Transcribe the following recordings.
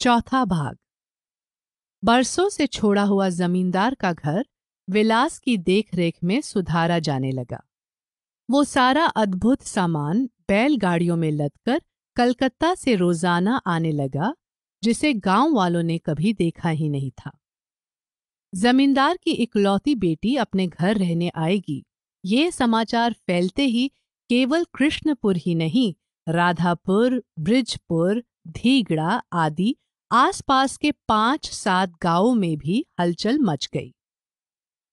चौथा भाग। बरसों से छोड़ा हुआ जमींदार का घर विलास की देखरेख में सुधारा जाने लगा। वो सारा अद्भुत सामान बैलगाड़ियों में लदकर कलकत्ता से रोज़ाना आने लगा, जिसे गाँव वालों ने कभी देखा ही नहीं था। जमींदार की इकलौती बेटी अपने घर रहने आएगी, ये समाचार फैलते ही केवल कृष्णपुर ही नहीं, राधापुर, ब्रिजपुर, धीगड़ा आदि आसपास के पाँच सात गाँवों में भी हलचल मच गई।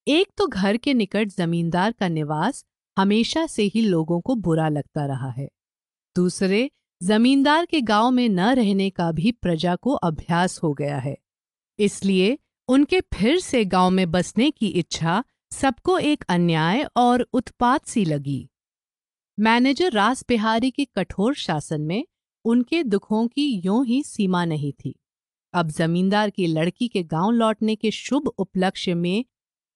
एक तो घर के निकट जमींदार का निवास हमेशा से ही लोगों को बुरा लगता रहा है। दूसरे, जमींदार के गाँव में न रहने का भी प्रजा को अभ्यास हो गया है। इसलिए उनके फिर से गाँव में बसने की इच्छा सबको एक अन्याय और उत्पात सी लगी। मैनेजर रास बिहारी के कठोर शासन में उनके दुखों की यों ही सीमा नहीं थी। अब जमींदार की लड़की के गाँव लौटने के शुभ उपलक्ष्य में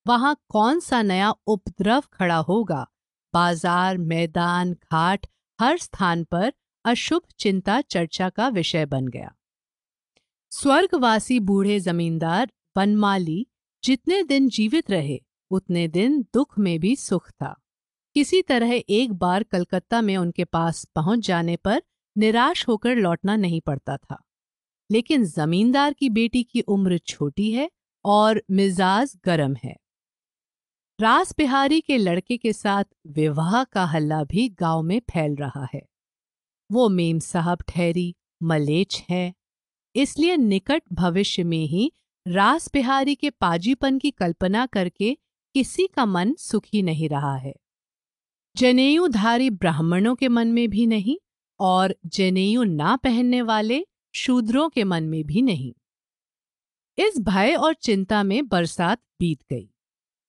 वहाँ कौन सा नया उपद्रव खड़ा होगा? बाज़ार, मैदान, घाट, हर स्थान पर अशुभ चिंता चर्चा का विषय बन गया। स्वर्गवासी बूढ़े जमींदार बनमाली जितने दिन जीवित रहे, उतने दिन दुख में भी सुख था। किसी तरह एक बार कलकत्ता में उनके पास पहुँच जाने पर निराश होकर लौटना नहीं पड़ता था। लेकिन जमींदार की बेटी की उम्र छोटी है और मिजाज गर्म है। रास बिहारी के लड़के के साथ विवाह का हल्ला भी गाँव में फैल रहा है। वो मेम साहब ठहरी, मलेच है। इसलिए निकट भविष्य में ही रास बिहारी के पाजीपन की कल्पना करके किसी का मन सुखी नहीं रहा है। जनेयूधारी ब्राह्मणों के मन में भी नहीं और जनेयू ना पहनने वाले शूद्रों के मन में भी नहीं। इस भय और चिंता में बरसात बीत गई।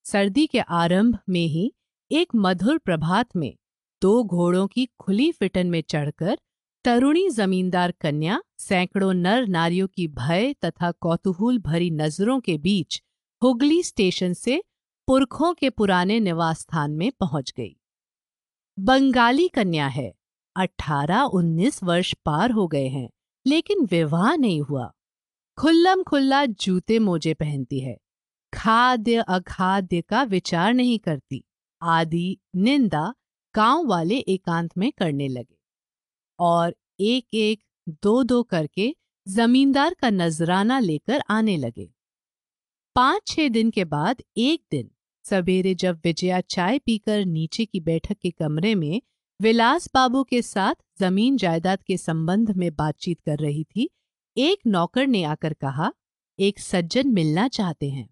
सर्दी के आरंभ में ही एक मधुर प्रभात में दो घोड़ों की खुली फिटन में चढ़कर तरुणी जमींदार कन्या, सैकड़ों नर नारियों की भय तथा कौतूहल भरी नज़रों के बीच हुगली स्टेशन से पुरखों के पुराने निवास स्थान में पहुँच गई। बंगाली कन्या है, अठारह उन्नीस वर्ष पार हो गए हैं। लेकिन विवाह नहीं हुआ। खुल्लम खुल्ला जूते मोजे पहनती है। खाद्य अखाद्य का विचार नहीं करती। आदि निंदा गाँव वाले एकांत में करने लगे। और एक एक दो दो करके जमींदार का नजराना लेकर आने लगे। पाँच छह दिन के बाद एक दिन सवेरे जब विजया चाय पीकर नीचे की बैठक के कमरे में विलास बाबू के साथ ज़मीन जायदाद के संबंध में बातचीत कर रही थी, एक नौकर ने आकर कहा, एक सज्जन मिलना चाहते हैं।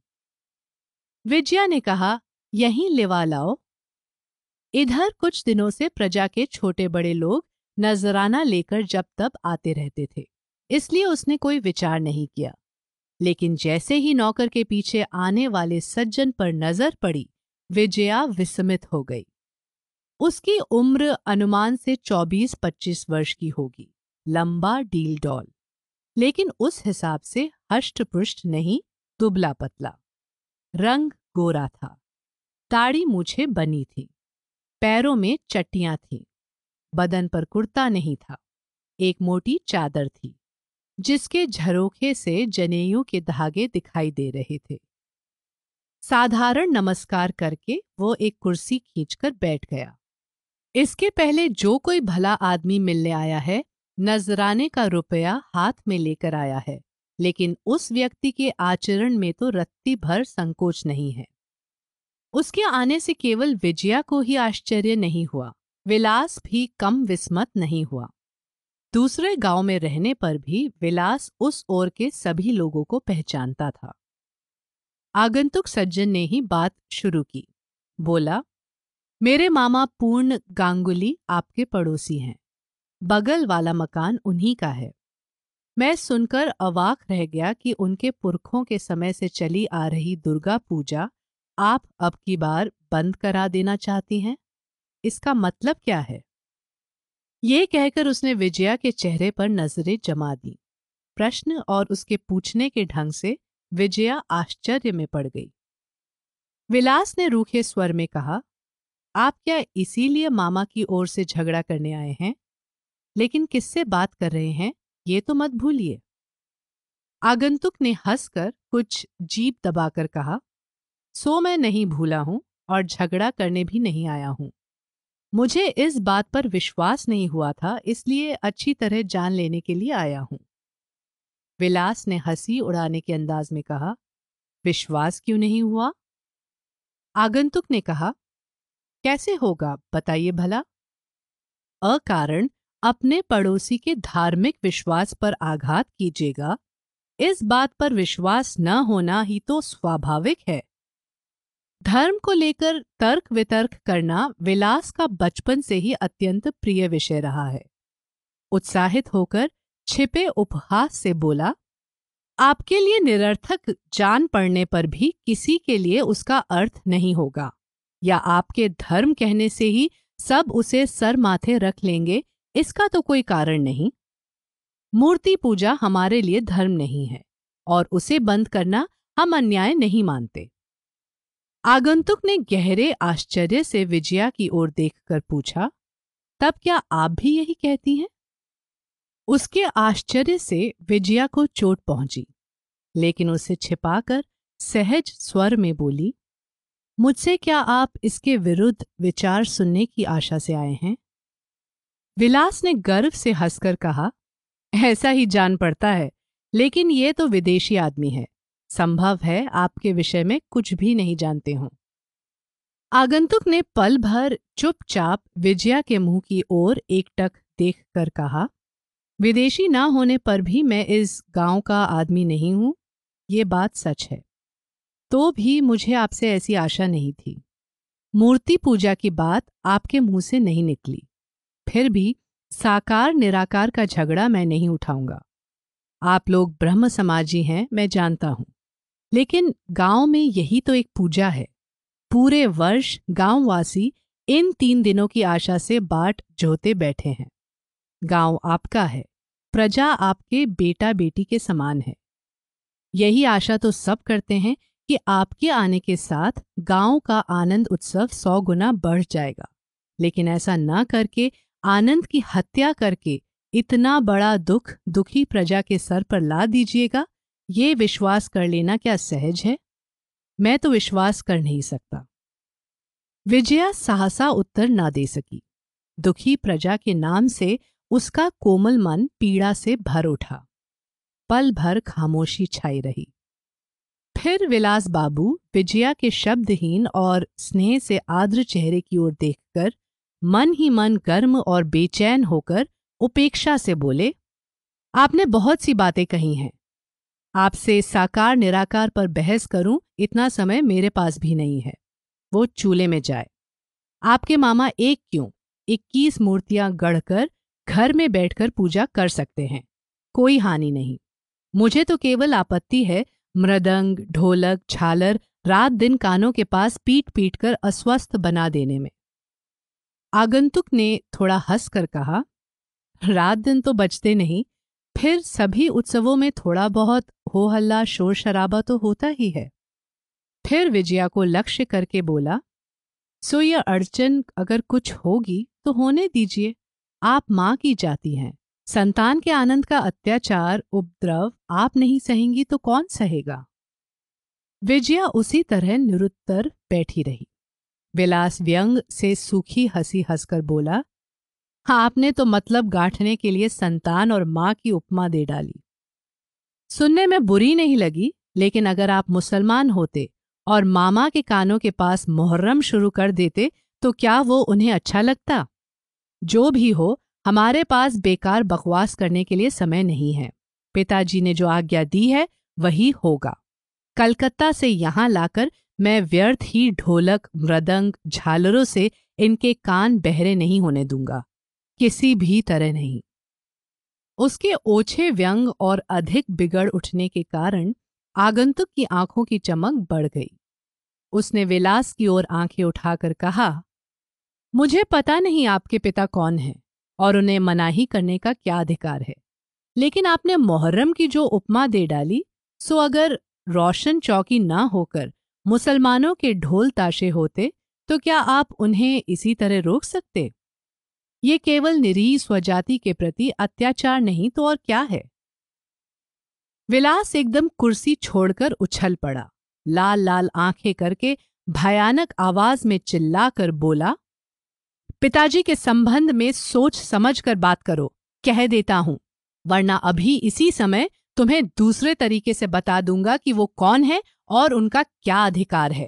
विजया ने कहा, यहीं लेवा लाओ। इधर कुछ दिनों से प्रजा के छोटे बड़े लोग नजराना लेकर जब तब आते रहते थे, इसलिए उसने कोई विचार नहीं किया। लेकिन जैसे ही नौकर के पीछे आने वाले सज्जन पर नज़र पड़ी, विजया विस्मित हो गई। उसकी उम्र अनुमान से 24-25 वर्ष की होगी। लंबा डील डॉल। लेकिन उस हिसाब से हष्ट नहीं, दुबला पतला। रंग गोरा था। ताड़ी मूछे बनी थी। पैरों में चट्टियाँ थीं। बदन पर कुर्ता नहीं था। एक मोटी चादर थी, जिसके झरोखे से जनेऊ के धागे दिखाई दे रहे थे। साधारण नमस्कार करके वो एक कुर्सी खींचकर बैठ गया। इसके पहले जो कोई भला आदमी मिलने आया है, नजराने का रुपया हाथ में लेकर आया है, लेकिन उस व्यक्ति के आचरण में तो रत्ती भर संकोच नहीं है। उसके आने से केवल विजया को ही आश्चर्य नहीं हुआ, विलास भी कम विस्मत नहीं हुआ। दूसरे गाँव में रहने पर भी विलास उस ओर के सभी लोगों को पहचानता था। आगंतुक सज्जन ने ही बात शुरू की, बोला मेरे मामा पूर्ण गांगुली आपके पड़ोसी हैं। बगल वाला मकान उन्हीं का है। मैं सुनकर अवाक रह गया कि उनके पुरखों के समय से चली आ रही दुर्गा पूजा आप अब की बार बंद करा देना चाहती हैं? इसका मतलब क्या है? ये कहकर उसने विजया के चेहरे पर नज़रें जमा दी। प्रश्न और उसके पूछने के ढंग से विजया आश्चर्य में पड़ गई। विलास ने रूखे स्वर में कहा आप क्या इसीलिए मामा की ओर से झगड़ा करने आए हैं? लेकिन किससे बात कर रहे हैं, ये तो मत भूलिए। आगंतुक ने हंसकर कुछ जीप दबाकर कहा, सो मैं नहीं भूला हूँ और झगड़ा करने भी नहीं आया हूँ। मुझे इस बात पर विश्वास नहीं हुआ था, इसलिए अच्छी तरह जान लेने के लिए आया हूँ। विलास ने हँसी उड़ाने के अंदाज में कहा, विश्वास क्यों नहीं हुआ? आगंतुक ने कहा कैसे होगा, बताइए भला? अकारण अपने पड़ोसी के धार्मिक विश्वास पर आघात कीजिएगा। इस बात पर विश्वास न होना ही तो स्वाभाविक है। धर्म को लेकर तर्क वितर्क करना विलास का बचपन से ही अत्यंत प्रिय विषय रहा है। उत्साहित होकर छिपे उपहास से बोला, आपके लिए निरर्थक जान पड़ने पर भी किसी के लिए उसका अर्थ नहीं होगा। या आपके धर्म कहने से ही सब उसे सर माथे रख लेंगे, इसका तो कोई कारण नहीं। मूर्ति पूजा हमारे लिए धर्म नहीं है, और उसे बंद करना हम अन्याय नहीं मानते। आगंतुक ने गहरे आश्चर्य से विजया की ओर देखकर पूछा, तब क्या आप भी यही कहती हैं? उसके आश्चर्य से विजया को चोट पहुँची, लेकिन उसे छिपाकर सहज स्वर में बोली मुझसे क्या आप इसके विरुद्ध विचार सुनने की आशा से आए हैं? विलास ने गर्व से हंसकर कहा, ऐसा ही जान पड़ता है, लेकिन ये तो विदेशी आदमी है। संभव है आपके विषय में कुछ भी नहीं जानते हों। आगंतुक ने पल भर चुपचाप विजया के मुँह की ओर एकटक देखकर कहा, विदेशी ना होने पर भी मैं इस गाँव का आदमी नहीं हूँ, ये बात सच है। तो भी मुझे आपसे ऐसी आशा नहीं थी। मूर्ति पूजा की बात आपके मुँह से नहीं निकली। फिर भी साकार निराकार का झगड़ा मैं नहीं उठाऊँगा। आप लोग ब्रह्म समाजी हैं, मैं जानता हूँ। लेकिन गाँव में यही तो एक पूजा है। पूरे वर्ष गांववासी इन तीन दिनों की आशा से बाट जोते बैठे हैं। गाँव आपका है, प्रजा आपके बेटा बेटी के समान है। यही आशा तो सब करते हैं कि आपके आने के साथ गाँव का आनंद उत्सव सौ गुना बढ़ जाएगा। लेकिन ऐसा न करके, आनंद की हत्या करके इतना बड़ा दुख दुखी प्रजा के सर पर ला दीजिएगा, ये विश्वास कर लेना क्या सहज है? मैं तो विश्वास कर नहीं सकता। विजया साहसा उत्तर ना दे सकी। दुखी प्रजा के नाम से उसका कोमल मन पीड़ा से भर उठा। पल भर खामोशी छाई रही। फिर विलास बाबू विजया के शब्दहीन और स्नेह से आद्र चेहरे की ओर देखकर मन ही मन गर्म और बेचैन होकर उपेक्षा से बोले, आपने बहुत सी बातें कही हैं। आपसे साकार निराकार पर बहस करूँ इतना समय मेरे पास भी नहीं है। वो चूल्हे में जाए। आपके मामा एक क्यों? इक्कीस मूर्तियाँ गढ़कर घर में बैठकर पूजा कर सकते हैं। कोई हानि नहीं। मुझे तो केवल आपत्ति है मृदंग, ढोलक, झालर रात दिन कानों के पास पीट पीट कर अस्वस्थ बना देने में। आगंतुक ने थोड़ा हंस कर कहा, रात दिन तो बचते नहीं, फिर सभी उत्सवों में थोड़ा बहुत हो हल्ला शोर शराबा तो होता ही है। फिर विजया को लक्ष्य करके बोला सो यह अड़चन अगर कुछ होगी तो होने दीजिए, आप माँ की जाती हैं। संतान के आनंद का अत्याचार, उपद्रव आप नहीं सहेंगी तो कौन सहेगा? विजया उसी तरह निरुत्तर बैठी रही। विलास व्यंग से सूखी हँसी हंसकर बोला आपने तो मतलब गांठने के लिए संतान और माँ की उपमा दे डाली। सुनने में बुरी नहीं लगी, लेकिन अगर आप मुसलमान होते और मामा के कानों के पास मुहर्रम शुरू कर देते तो क्या वो उन्हें अच्छा लगता? जो भी हो हमारे पास बेकार बकवास करने के लिए समय नहीं है। पिताजी ने जो आज्ञा दी है, वही होगा। कलकत्ता से यहाँ लाकर मैं व्यर्थ ही ढोलक, मृदंग, झालरों से इनके कान बहरे नहीं होने दूँगा। किसी भी तरह नहीं। उसके ओछे व्यंग और अधिक बिगड़ उठने के कारण आगंतुक की आँखों की चमक बढ़ गई। उसने विलास की ओर आँखें उठाकर कहा, मुझे पता नहीं आपके पिता कौन हैं। और उन्हें मनाही करने का क्या अधिकार है? लेकिन आपने मोहर्रम की जो उपमा दे डाली, सो अगर रोशन चौकी ना होकर मुसलमानों के ढोल ताशे होते तो क्या आप उन्हें इसी तरह रोक सकते? ये केवल निरीह स्वजाति के प्रति अत्याचार नहीं तो और क्या है? विलास एकदम कुर्सी छोड़कर उछल पड़ा। लाल लाल आँखें करके भयानक आवाज़ में चिल्लाकर बोला पिताजी के संबंध में सोच समझ कर बात करो, कह देता हूँ। वरना अभी इसी समय तुम्हें दूसरे तरीके से बता दूँगा कि वो कौन है और उनका क्या अधिकार है।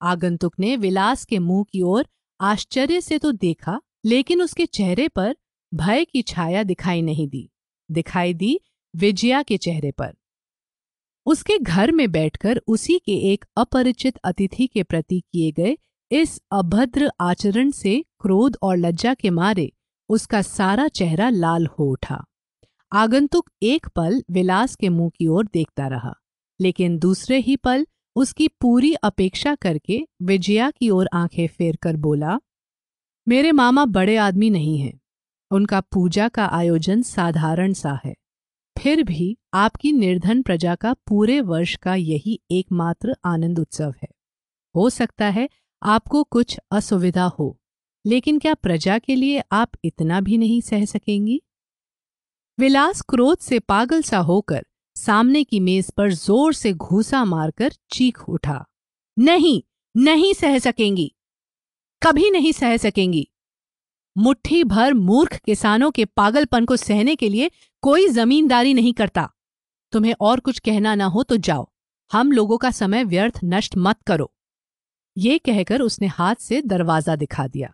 आगंतुक ने विलास के मुँह की ओर आश्चर्य से तो देखा, लेकिन उसके चेहरे पर भय की छाया दिखाई नहीं दी। दिखाई दी विजया के चेहरे पर। उसके घर में बैठकर उसी के एक अपरिचित अतिथि के प्रति किए गए इस अभद्र आचरण से क्रोध और लज्जा के मारे उसका सारा चेहरा लाल हो उठा। आगंतुक एक पल विलास के मुँह की ओर देखता रहा, लेकिन दूसरे ही पल उसकी पूरी अपेक्षा करके विजया की ओर आँखें फेर कर बोला, मेरे मामा बड़े आदमी नहीं हैं। उनका पूजा का आयोजन साधारण सा है। फिर भी आपकी निर्धन प्रजा का पूरे वर्ष का यही एकमात्र आनंद उत्सव है। हो सकता है आपको कुछ असुविधा हो, लेकिन क्या प्रजा के लिए आप इतना भी नहीं सह सकेंगी? विलास क्रोध से पागल सा होकर सामने की मेज पर ज़ोर से घूसा मारकर चीख उठा। नहीं नहीं सह सकेंगी। कभी नहीं सह सकेंगी। मुट्ठी भर मूर्ख किसानों के पागलपन को सहने के लिए कोई जमींदारी नहीं करता। तुम्हें और कुछ कहना ना हो तो जाओ। हम लोगों का समय व्यर्थ नष्ट मत करो। ये कहकर उसने हाथ से दरवाज़ा दिखा दिया।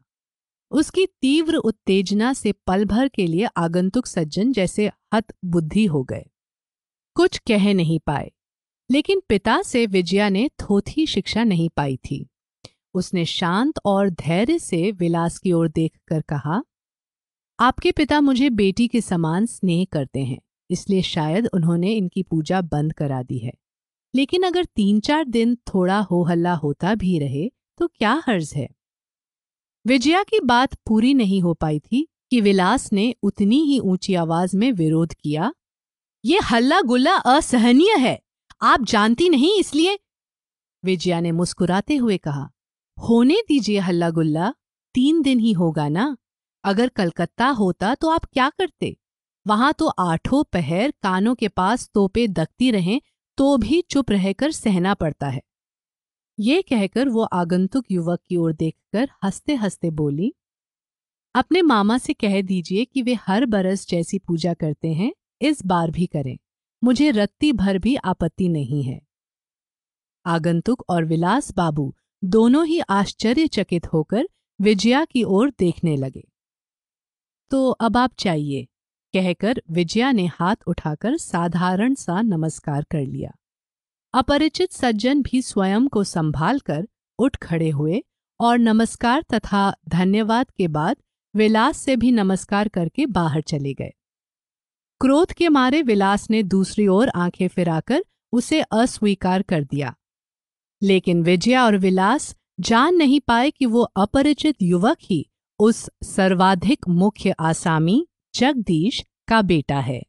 उसकी तीव्र उत्तेजना से पल भर के लिए आगंतुक सज्जन जैसे हत बुद्धि हो गए। कुछ कह नहीं पाए, लेकिन पिता से विजया ने थोथी शिक्षा नहीं पाई थी। उसने शांत और धैर्य से विलास की ओर देखकर कहा, आपके पिता मुझे बेटी के समान स्नेह करते हैं, इसलिए शायद उन्होंने इनकी पूजा बंद करा दी है। लेकिन अगर तीन चार दिन थोड़ा हो हल्ला होता भी रहे तो क्या हर्ज है? विजया की बात पूरी नहीं हो पाई थी कि विलास ने उतनी ही ऊँची आवाज़ में विरोध किया। ये हल्ला गुल्ला असहनीय है। आप जानती नहीं इसलिए? विजया ने मुस्कुराते हुए कहा, होने दीजिए हल्ला गुल्ला तीन दिन ही होगा ना। अगर कलकत्ता होता तो आप क्या करते? वहाँ तो आठों पहर कानों के पास तोपे दकती रहें तो भी चुप रहकर सहना पड़ता है। ये कहकर वो आगंतुक युवक की ओर देखकर हँसते हँसते बोली, अपने मामा से कह दीजिए कि वे हर बरस जैसी पूजा करते हैं, इस बार भी करें। मुझे रत्ती भर भी आपत्ति नहीं है। आगंतुक और विलास बाबू दोनों ही आश्चर्यचकित होकर विजया की ओर देखने लगे। तो अब आप चाहिए कहकर विजया ने हाथ उठाकर साधारण सा नमस्कार कर लिया। अपरिचित सज्जन भी स्वयं को संभाल कर उठ खड़े हुए और नमस्कार तथा धन्यवाद के बाद विलास से भी नमस्कार करके बाहर चले गए। क्रोध के मारे विलास ने दूसरी ओर आँखें फिराकर उसे अस्वीकार कर दिया। लेकिन विजया और विलास जान नहीं पाए कि वो अपरिचित युवक ही उस सर्वाधिक मुख्य आसामी जगदीश का बेटा है।